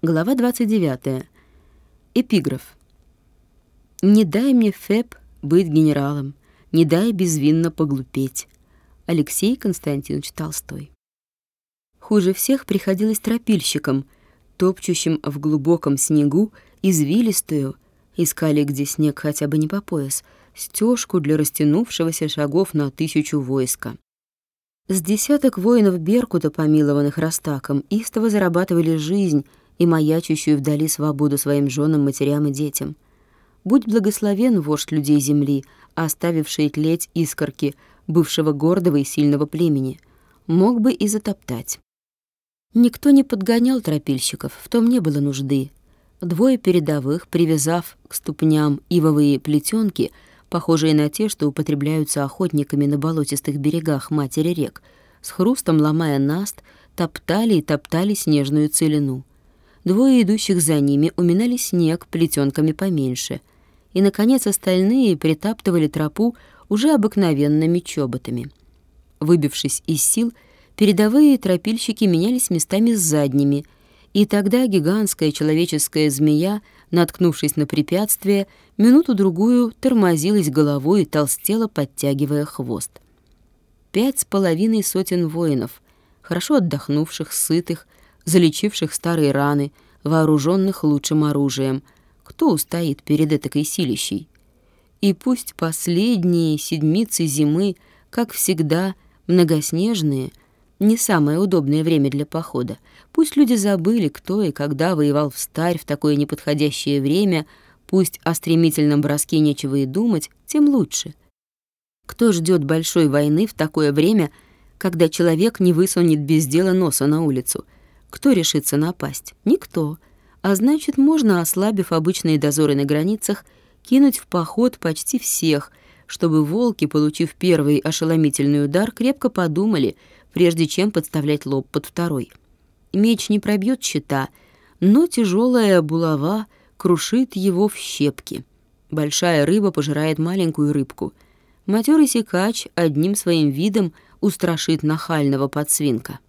Глава 29. Эпиграф. «Не дай мне, Феб, быть генералом, не дай безвинно поглупеть». Алексей Константинович Толстой. Хуже всех приходилось тропильщикам, топчущим в глубоком снегу извилистую, искали, где снег хотя бы не по пояс, стежку для растянувшегося шагов на тысячу войска. С десяток воинов Беркута, помилованных Растаком, истово зарабатывали жизнь и маячущую вдали свободу своим женам, матерям и детям. Будь благословен вождь людей земли, оставивший тлеть искорки бывшего гордого и сильного племени, мог бы и затоптать. Никто не подгонял тропильщиков, в том не было нужды. Двое передовых, привязав к ступням ивовые плетенки, похожие на те, что употребляются охотниками на болотистых берегах матери рек, с хрустом ломая наст, топтали и топтали снежную целину. Двое идущих за ними уминали снег плетенками поменьше, и, наконец, остальные притаптывали тропу уже обыкновенными чоботами. Выбившись из сил, передовые тропильщики менялись местами с задними, и тогда гигантская человеческая змея — наткнувшись на препятствие, минуту-другую тормозилась головой и толстела, подтягивая хвост. Пять с половиной сотен воинов, хорошо отдохнувших, сытых, залечивших старые раны, вооруженных лучшим оружием. Кто устоит перед этакой силищей? И пусть последние седмицы зимы, как всегда, многоснежные — не самое удобное время для похода. Пусть люди забыли, кто и когда воевал в старь в такое неподходящее время, пусть о стремительном броске нечего и думать, тем лучше. Кто ждет большой войны в такое время, когда человек не высунет без дела носа на улицу? Кто решится напасть? Никто. А значит, можно, ослабив обычные дозоры на границах, кинуть в поход почти всех, чтобы волки, получив первый ошеломительный удар, крепко подумали — прежде чем подставлять лоб под второй. Меч не пробьет щита, но тяжелая булава крушит его в щепки. Большая рыба пожирает маленькую рыбку. Матерый сикач одним своим видом устрашит нахального подсвинка.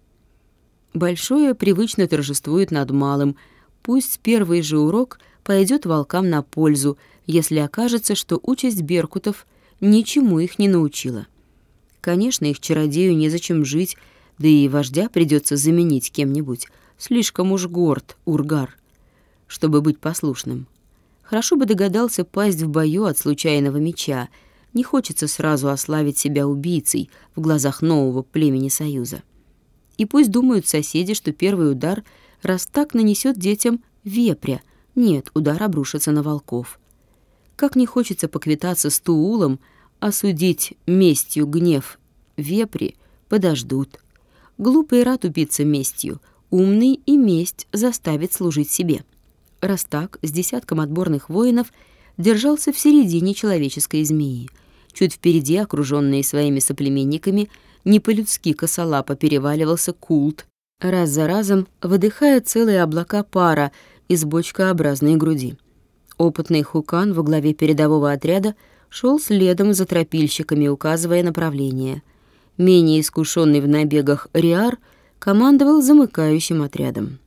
Большое привычно торжествует над малым. Пусть первый же урок пойдет волкам на пользу, если окажется, что участь беркутов ничему их не научила. Конечно, их чародею незачем жить, да и вождя придется заменить кем-нибудь. Слишком уж горд Ургар, чтобы быть послушным. Хорошо бы догадался пасть в бою от случайного меча. Не хочется сразу ославить себя убийцей в глазах нового племени Союза. И пусть думают соседи, что первый удар раз так нанесет детям вепря. Нет, удар обрушится на волков. Как не хочется поквитаться с Туулом, осудить местью гнев вепри подождут. Глупый рад убиться местью, умный и месть заставит служить себе. Раз так, с десятком отборных воинов держался в середине человеческой змеи. Чуть впереди, окруженный своими соплеменниками, не по-людски косолапо переваливался культ, раз за разом выдыхая целые облака пара из бочкообразной груди. Опытный хукан во главе передового отряда шел следом за тропильщиками, указывая направление. Менее искушенный в набегах Риар командовал замыкающим отрядом.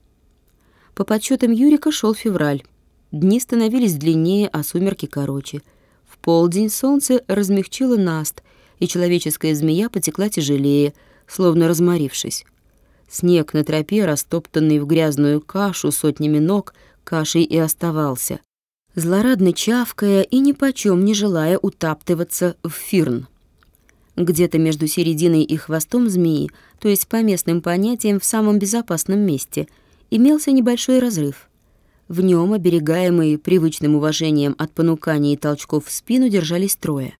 По подсчетам Юрика шел февраль. Дни становились длиннее, а сумерки короче. В полдень солнце размягчило наст, и человеческая змея потекла тяжелее, словно разморившись. Снег на тропе, растоптанный в грязную кашу сотнями ног, кашей и оставался злорадно чавкая и нипочем не желая утаптываться в фирн. Где-то между серединой и хвостом змеи, то есть по местным понятиям в самом безопасном месте, имелся небольшой разрыв. В нем, оберегаемые привычным уважением от понуканий и толчков в спину, держались трое.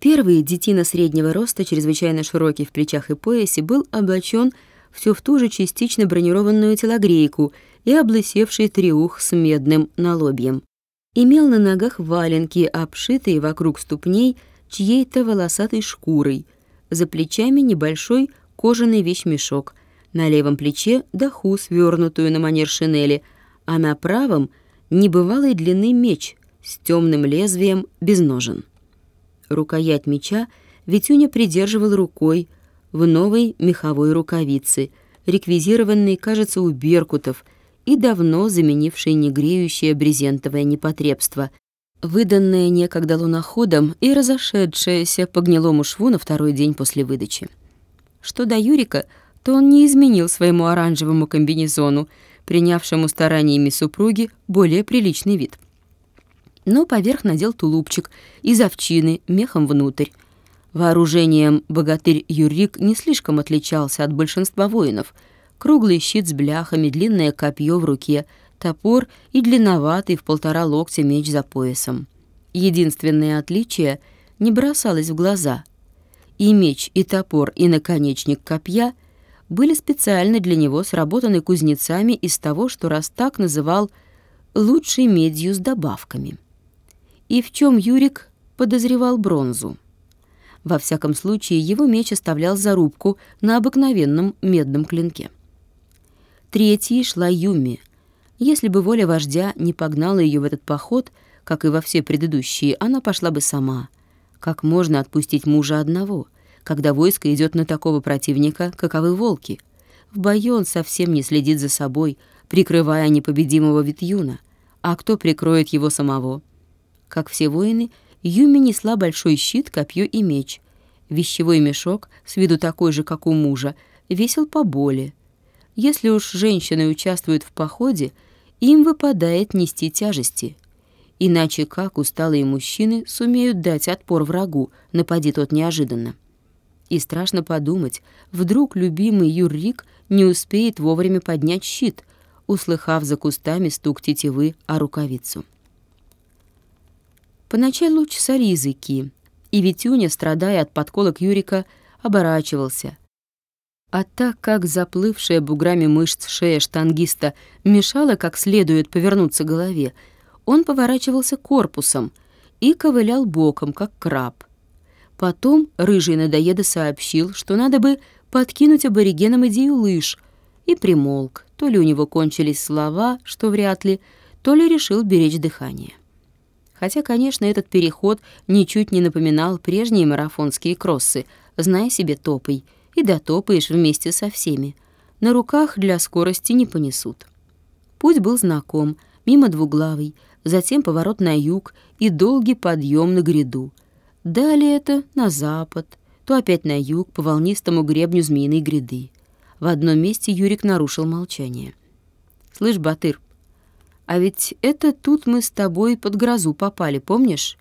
Первый, детина среднего роста, чрезвычайно широкий в плечах и поясе, был облачен все в ту же частично бронированную телогрейку и облысевший триух с медным налобьем имел на ногах валенки, обшитые вокруг ступней чьей-то волосатой шкурой, за плечами небольшой кожаный вещмешок, на левом плече доху, свернутую на манер шинели, а на правом — небывалой длины меч с темным лезвием без ножен. Рукоять меча Витюня придерживал рукой в новой меховой рукавице, реквизированной, кажется, у беркутов и давно заменивший негреющее брезентовое непотребство, выданное некогда луноходом и разошедшееся по гнилому шву на второй день после выдачи. Что до Юрика, то он не изменил своему оранжевому комбинезону, принявшему стараниями супруги более приличный вид. Но поверх надел тулупчик из овчины мехом внутрь. Вооружением богатырь Юрик не слишком отличался от большинства воинов. Круглый щит с бляхами, длинное копье в руке — топор и длинноватый в полтора локтя меч за поясом. Единственное отличие не бросалось в глаза. И меч, и топор, и наконечник копья были специально для него сработаны кузнецами из того, что Растак называл «лучшей медью с добавками». И в чем Юрик подозревал бронзу. Во всяком случае, его меч оставлял зарубку на обыкновенном медном клинке. Третьей шла Юми, если бы воля вождя не погнала ее в этот поход, как и во все предыдущие, она пошла бы сама. Как можно отпустить мужа одного, когда войско идет на такого противника, каковы волки? В бою он совсем не следит за собой, прикрывая непобедимого Витюна. А кто прикроет его самого? Как все воины, Юми несла большой щит, копье и меч. Вещевой мешок, с виду такой же, как у мужа, весил поболее. Если уж женщины участвуют в походе, им выпадает нести тяжести. Иначе как усталые мужчины сумеют дать отпор врагу, напади тот неожиданно? И страшно подумать, вдруг любимый Юррик не успеет вовремя поднять щит, услыхав за кустами стук тетивы о рукавицу. Поначалу чесали языки, и Витюня, страдая от подколок Юрика, оборачивался, а так как заплывшая буграми мышц шея штангиста мешала как следует повернуться голове, он поворачивался корпусом и ковылял боком, как краб. Потом рыжий надоеда сообщил, что надо бы подкинуть аборигенам идею лыж, и примолк. То ли у него кончились слова, что вряд ли, то ли решил беречь дыхание. Хотя, конечно, этот переход ничуть не напоминал прежние марафонские кроссы, зная себе топой — и дотопаешь вместе со всеми. На руках для скорости не понесут. Путь был знаком, мимо двуглавый, затем поворот на юг и долгий подъем на гряду. Далее это на запад, то опять на юг по волнистому гребню змеиной гряды. В одном месте Юрик нарушил молчание. «Слышь, Батыр, а ведь это тут мы с тобой под грозу попали, помнишь?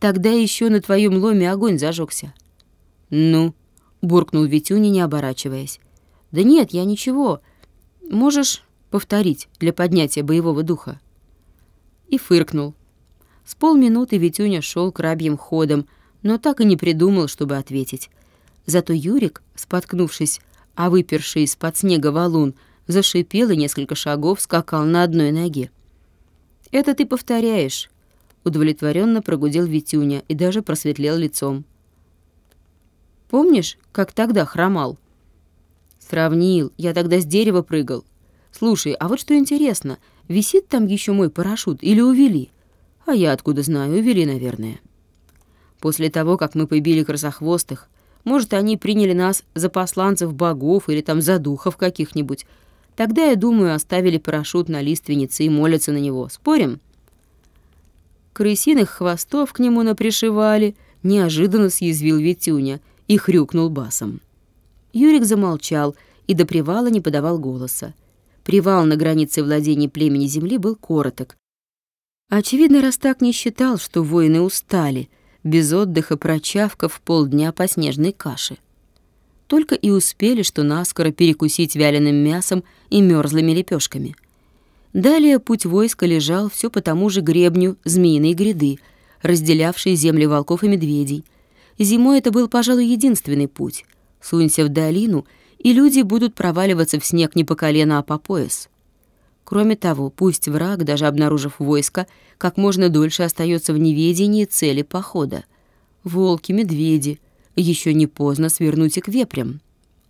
Тогда еще на твоем ломе огонь зажегся». «Ну?» буркнул Витюня, не оборачиваясь. «Да нет, я ничего. Можешь повторить для поднятия боевого духа?» И фыркнул. С полминуты Витюня шел крабьим ходом, но так и не придумал, чтобы ответить. Зато Юрик, споткнувшись, а выперший из-под снега валун, зашипел и несколько шагов скакал на одной ноге. «Это ты повторяешь», — удовлетворенно прогудел Витюня и даже просветлел лицом. Помнишь, как тогда хромал?» «Сравнил. Я тогда с дерева прыгал. Слушай, а вот что интересно, висит там еще мой парашют или увели? А я откуда знаю, увели, наверное. После того, как мы побили красохвостых, может, они приняли нас за посланцев богов или там за духов каких-нибудь. Тогда, я думаю, оставили парашют на лиственнице и молятся на него. Спорим?» Крысиных хвостов к нему напришивали, неожиданно съязвил Витюня — и хрюкнул басом. Юрик замолчал и до привала не подавал голоса. Привал на границе владений племени земли был короток. Очевидно, Растак не считал, что воины устали, без отдыха прочавкав полдня по снежной каше. Только и успели, что наскоро перекусить вяленым мясом и мерзлыми лепешками. Далее путь войска лежал все по тому же гребню змеиной гряды, разделявшей земли волков и медведей, Зимой это был, пожалуй, единственный путь. Сунься в долину, и люди будут проваливаться в снег не по колено, а по пояс. Кроме того, пусть враг, даже обнаружив войско, как можно дольше остается в неведении цели похода. Волки, медведи, еще не поздно свернуть и к вепрям.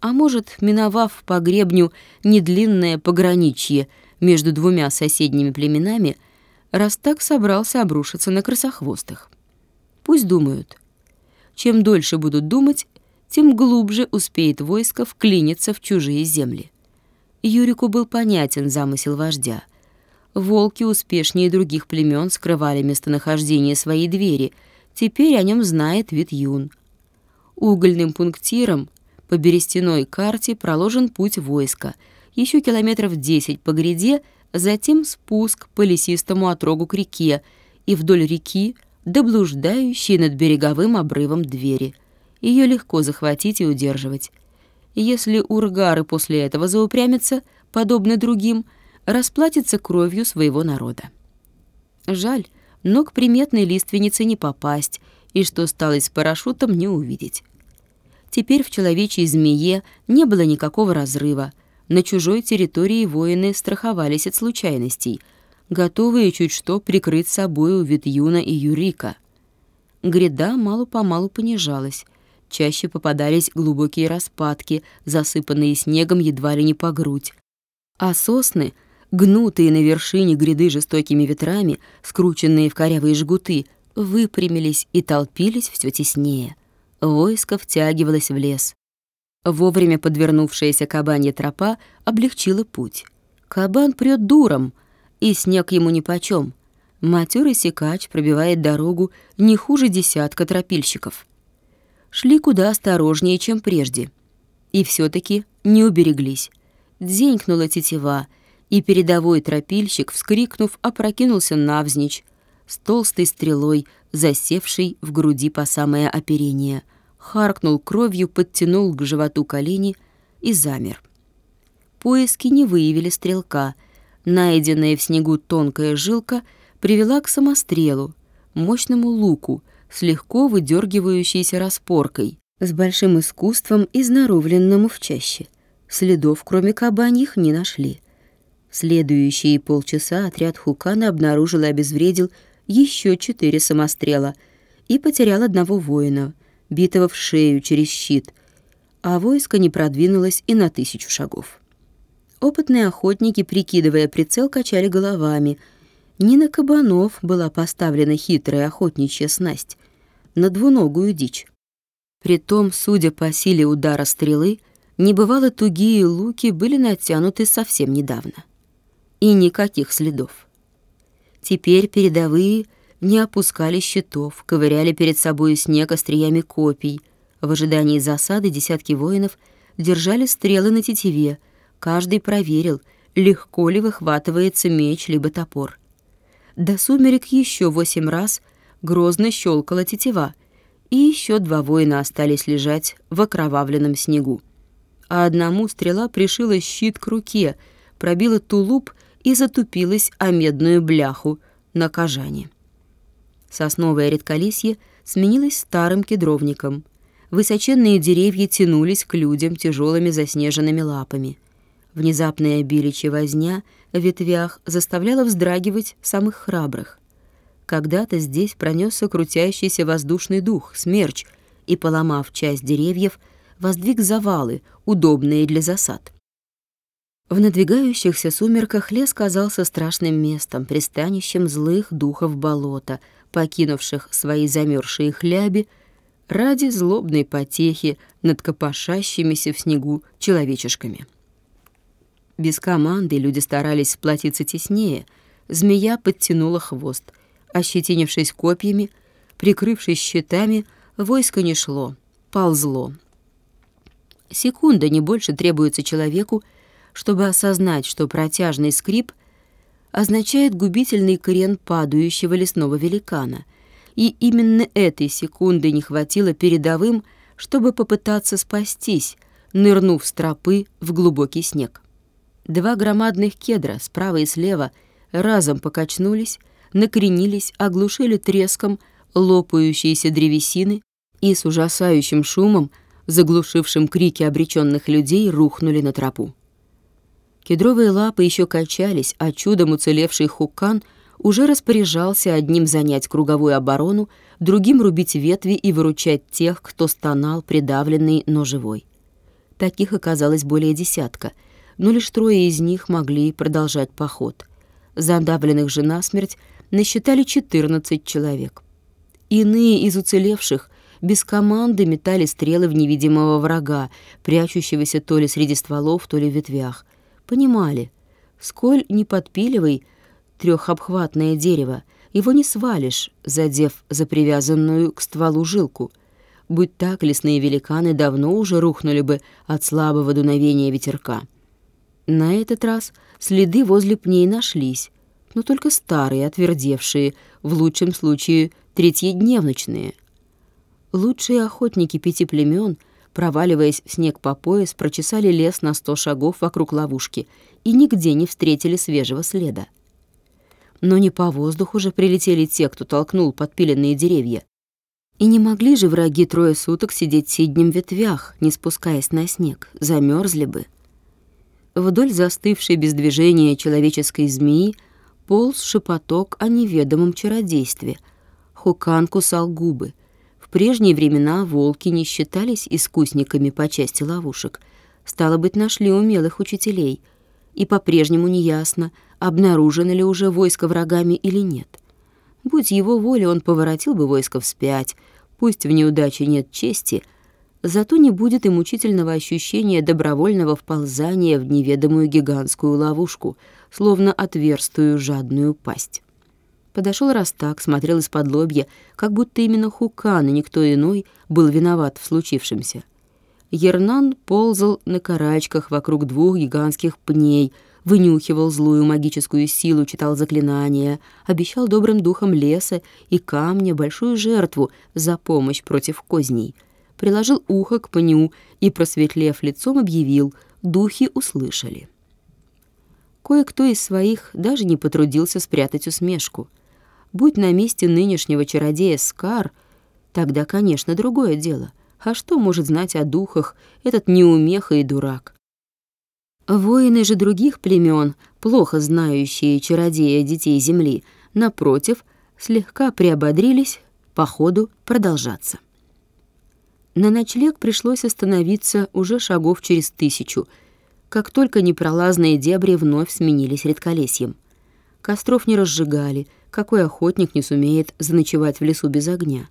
А может, миновав по гребню недлинное пограничье между двумя соседними племенами, раз так собрался обрушиться на красохвостых. Пусть думают — чем дольше будут думать, тем глубже успеет войско вклиниться в чужие земли. Юрику был понятен замысел вождя. Волки успешнее других племен скрывали местонахождение своей двери. Теперь о нем знает вид юн. Угольным пунктиром по берестяной карте проложен путь войска. Еще километров десять по гряде, затем спуск по лесистому отрогу к реке и вдоль реки до блуждающей над береговым обрывом двери. Ее легко захватить и удерживать. Если ургары после этого заупрямятся, подобно другим, расплатятся кровью своего народа. Жаль, но к приметной лиственнице не попасть, и что стало с парашютом, не увидеть. Теперь в человечьей змее не было никакого разрыва. На чужой территории воины страховались от случайностей, готовые чуть что прикрыть собою Витюна и Юрика. Гряда мало-помалу понижалась, Чаще попадались глубокие распадки, засыпанные снегом едва ли не по грудь. А сосны, гнутые на вершине гряды жестокими ветрами, скрученные в корявые жгуты, выпрямились и толпились все теснее. Войско втягивалось в лес. Вовремя подвернувшаяся кабанья тропа облегчила путь. Кабан прёт дуром, и снег ему нипочём. Матерый секач пробивает дорогу не хуже десятка тропильщиков шли куда осторожнее, чем прежде. И все таки не убереглись. Дзенькнула тетива, и передовой тропильщик, вскрикнув, опрокинулся навзничь, с толстой стрелой, засевшей в груди по самое оперение, харкнул кровью, подтянул к животу колени и замер. Поиски не выявили стрелка. Найденная в снегу тонкая жилка привела к самострелу, мощному луку — с легко выдергивающейся распоркой, с большим искусством изнаровленному в чаще. Следов, кроме кабаньих, не нашли. В следующие полчаса отряд Хукана обнаружил и обезвредил еще четыре самострела и потерял одного воина, битого в шею через щит, а войско не продвинулось и на тысячу шагов. Опытные охотники, прикидывая прицел, качали головами. Не на кабанов была поставлена хитрая охотничья снасть, на двуногую дичь. Притом, судя по силе удара стрелы, небывало тугие луки были натянуты совсем недавно. И никаких следов. Теперь передовые не опускали щитов, ковыряли перед собой снег остриями копий. В ожидании засады десятки воинов держали стрелы на тетиве. Каждый проверил, легко ли выхватывается меч либо топор. До сумерек еще восемь раз — грозно щелкала тетива, и еще два воина остались лежать в окровавленном снегу. А одному стрела пришила щит к руке, пробила тулуп и затупилась о медную бляху на кожане. Сосновое редколесье сменилось старым кедровником. Высоченные деревья тянулись к людям тяжелыми заснеженными лапами. Внезапная биличья возня в ветвях заставляла вздрагивать самых храбрых. Когда-то здесь пронесся крутящийся воздушный дух, смерч, и, поломав часть деревьев, воздвиг завалы, удобные для засад. В надвигающихся сумерках лес казался страшным местом, пристанищем злых духов болота, покинувших свои замерзшие хляби ради злобной потехи над копошащимися в снегу человечешками. Без команды люди старались сплотиться теснее, змея подтянула хвост — Ощетинившись копьями, прикрывшись щитами, войско не шло, ползло. Секунда не больше требуется человеку, чтобы осознать, что протяжный скрип означает губительный крен падающего лесного великана. И именно этой секунды не хватило передовым, чтобы попытаться спастись, нырнув с тропы в глубокий снег. Два громадных кедра справа и слева разом покачнулись, накренились, оглушили треском лопающиеся древесины и с ужасающим шумом, заглушившим крики обреченных людей, рухнули на тропу. Кедровые лапы еще качались, а чудом уцелевший хукан уже распоряжался одним занять круговую оборону, другим рубить ветви и выручать тех, кто стонал, придавленный, но живой. Таких оказалось более десятка, но лишь трое из них могли продолжать поход. Задавленных же насмерть насчитали 14 человек. Иные из уцелевших без команды метали стрелы в невидимого врага, прячущегося то ли среди стволов, то ли в ветвях. Понимали, сколь не подпиливай трехобхватное дерево, его не свалишь, задев за привязанную к стволу жилку. Будь так, лесные великаны давно уже рухнули бы от слабого дуновения ветерка. На этот раз следы возле пней нашлись, но только старые, отвердевшие, в лучшем случае третьедневночные. Лучшие охотники пяти племен, проваливаясь в снег по пояс, прочесали лес на сто шагов вокруг ловушки и нигде не встретили свежего следа. Но не по воздуху же прилетели те, кто толкнул подпиленные деревья. И не могли же враги трое суток сидеть в сиднем ветвях, не спускаясь на снег, замерзли бы. Вдоль застывшей без движения человеческой змеи полз шепоток о неведомом чародействе. Хукан кусал губы. Прежние времена волки не считались искусниками по части ловушек. Стало быть, нашли умелых учителей. И по-прежнему неясно, обнаружено ли уже войско врагами или нет. Будь его воля, он поворотил бы войско вспять. Пусть в неудаче нет чести — Зато не будет и мучительного ощущения добровольного вползания в неведомую гигантскую ловушку, словно отверстую жадную пасть. Подошел Растак, смотрел из-под лобья, как будто именно Хукан и никто иной был виноват в случившемся. Ернан ползал на карачках вокруг двух гигантских пней, вынюхивал злую магическую силу, читал заклинания, обещал добрым духам леса и камня большую жертву за помощь против козней — приложил ухо к пню и, просветлев лицом, объявил «духи услышали». Кое-кто из своих даже не потрудился спрятать усмешку. Будь на месте нынешнего чародея Скар, тогда, конечно, другое дело. А что может знать о духах этот неумеха и дурак? Воины же других племен, плохо знающие чародея детей земли, напротив, слегка приободрились, по ходу продолжаться. На ночлег пришлось остановиться уже шагов через тысячу, как только непролазные дебри вновь сменились редколесьем. Костров не разжигали, какой охотник не сумеет заночевать в лесу без огня.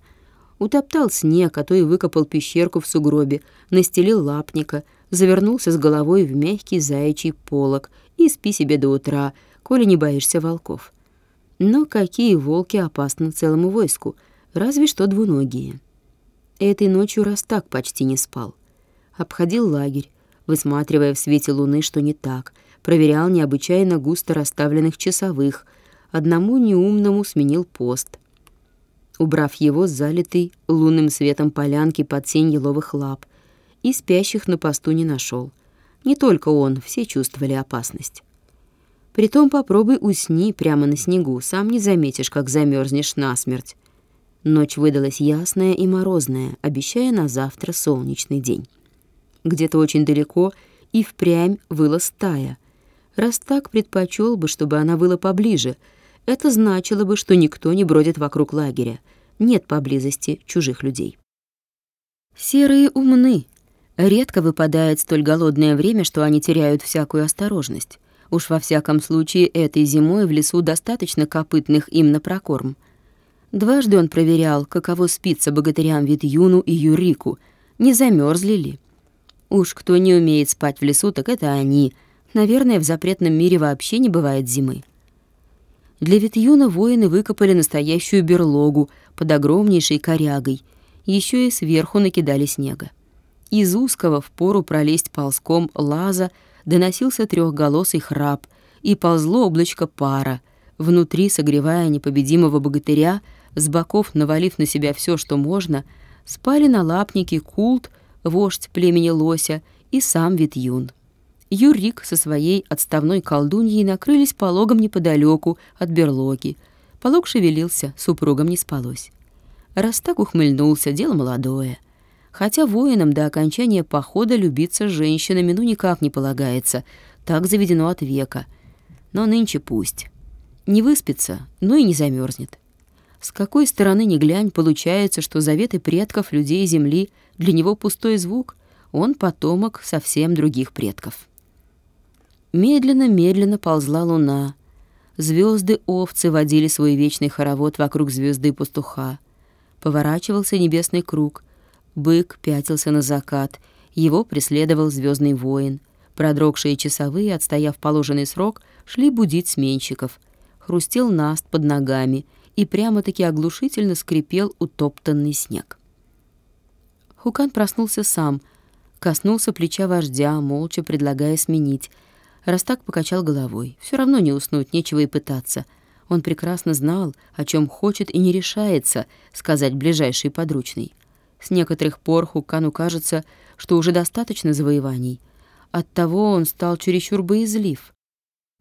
Утоптал снег, а то и выкопал пещерку в сугробе, настелил лапника, завернулся с головой в мягкий заячий полог и спи себе до утра, коли не боишься волков. Но какие волки опасны целому войску, разве что двуногие. Этой ночью Растак почти не спал. Обходил лагерь, высматривая в свете луны, что не так, проверял необычайно густо расставленных часовых, одному неумному сменил пост. Убрав его с залитой лунным светом полянки под сень еловых лап, и спящих на посту не нашел. Не только он, все чувствовали опасность. Притом попробуй усни прямо на снегу, сам не заметишь, как замерзнешь насмерть. Ночь выдалась ясная и морозная, обещая на завтра солнечный день. Где-то очень далеко и впрямь выла стая. Раз так предпочел бы, чтобы она выла поближе, это значило бы, что никто не бродит вокруг лагеря, нет поблизости чужих людей. Серые умны. Редко выпадает столь голодное время, что они теряют всякую осторожность. Уж во всяком случае этой зимой в лесу достаточно копытных им на прокорм — Дважды он проверял, каково спится богатырям Витюну и Юрику, не замерзли ли. Уж кто не умеет спать в лесу, так это они. Наверное, в запретном мире вообще не бывает зимы. Для Витюна воины выкопали настоящую берлогу под огромнейшей корягой, еще и сверху накидали снега. Из узкого в пору пролезть ползком лаза доносился трехголосый храп, и ползло облачко пара, внутри, согревая непобедимого богатыря, с боков навалив на себя все, что можно, спали на лапнике Култ, вождь племени Лося, и сам Витюн. Юрик со своей отставной колдуньей накрылись пологом неподалеку от берлоги. Полог шевелился, супругам не спалось. Растак ухмыльнулся, дело молодое. Хотя воинам до окончания похода любиться с женщинами ну никак не полагается, так заведено от века. Но нынче пусть. Не выспится, но и не замерзнет. С какой стороны ни глянь, получается, что заветы предков людей Земли для него пустой звук, он потомок совсем других предков. Медленно-медленно ползла луна. Звезды овцы водили свой вечный хоровод вокруг звезды пастуха. Поворачивался небесный круг. Бык пятился на закат. Его преследовал звездный воин. Продрогшие часовые, отстояв положенный срок, шли будить сменщиков. Хрустел наст под ногами и прямо-таки оглушительно скрипел утоптанный снег. Хукан проснулся сам, коснулся плеча вождя, молча предлагая сменить. Растак покачал головой. Все равно не уснуть, нечего и пытаться. Он прекрасно знал, о чем хочет и не решается сказать ближайший подручный. С некоторых пор Хукану кажется, что уже достаточно завоеваний. Оттого он стал чересчур боязлив.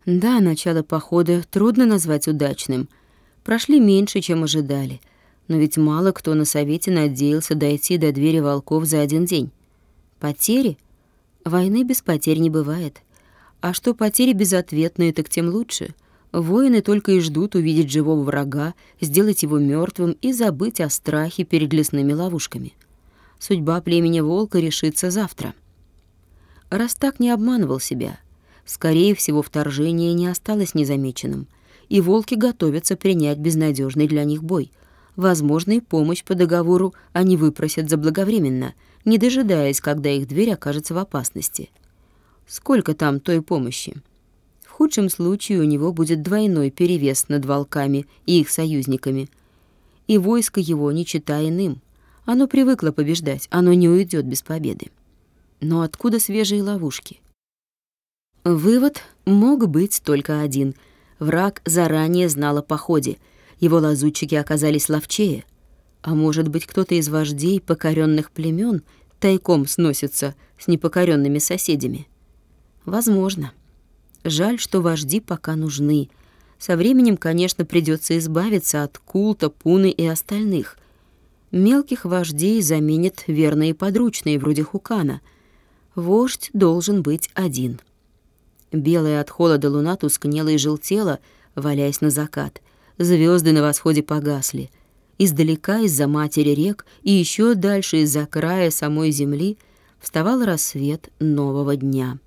Да, начало похода трудно назвать удачным. Прошли меньше, чем ожидали. Но ведь мало кто на совете надеялся дойти до двери волков за один день. Потери? Войны без потерь не бывает. А что потери безответные, так тем лучше. Воины только и ждут увидеть живого врага, сделать его мертвым и забыть о страхе перед лесными ловушками. Судьба племени волка решится завтра. Раз так не обманывал себя, скорее всего, вторжение не осталось незамеченным, и волки готовятся принять безнадежный для них бой. Возможно, и помощь по договору они выпросят заблаговременно, не дожидаясь, когда их дверь окажется в опасности. Сколько там той помощи? В худшем случае у него будет двойной перевес над волками и их союзниками. И войско его не чита иным. Оно привыкло побеждать, оно не уйдет без победы. Но откуда свежие ловушки? Вывод мог быть только один. Враг заранее знал о походе. Его лазутчики оказались ловчее. А может быть, кто-то из вождей покоренных племен тайком сносится с непокоренными соседями? Возможно. Жаль, что вожди пока нужны. Со временем, конечно, придется избавиться от культа, пуны и остальных. Мелких вождей заменят верные подручные, вроде Хукана. Вождь должен быть один. Белая от холода луна тускнела и желтела, валяясь на закат. Звезды на восходе погасли. Издалека, из-за матери рек и еще дальше из-за края самой земли вставал рассвет нового дня.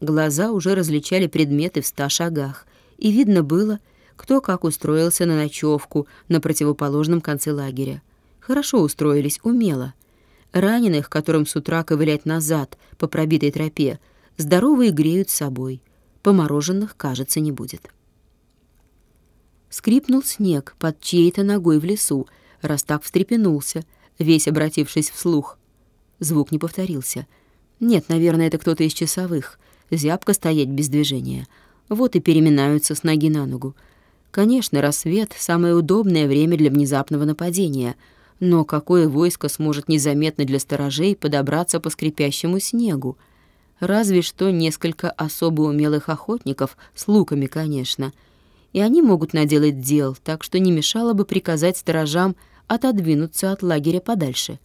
Глаза уже различали предметы в ста шагах, и видно было, кто как устроился на ночевку на противоположном конце лагеря. Хорошо устроились, умело. Раненых, которым с утра ковылять назад по пробитой тропе, здоровые греют собой. Помороженных, кажется, не будет. Скрипнул снег под чьей-то ногой в лесу, раз так встрепенулся, весь обратившись вслух. Звук не повторился. Нет, наверное, это кто-то из часовых — зябко стоять без движения. Вот и переминаются с ноги на ногу. Конечно, рассвет — самое удобное время для внезапного нападения, но какое войско сможет незаметно для сторожей подобраться по скрипящему снегу? Разве что несколько особо умелых охотников, с луками, конечно. И они могут наделать дел, так что не мешало бы приказать сторожам отодвинуться от лагеря подальше.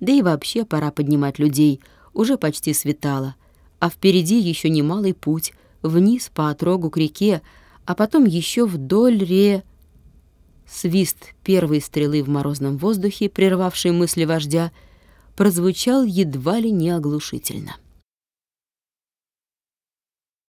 Да и вообще пора поднимать людей, уже почти светало — а впереди еще немалый путь, вниз по отрогу к реке, а потом еще вдоль ре... Свист первой стрелы в морозном воздухе, прервавший мысли вождя, прозвучал едва ли не оглушительно.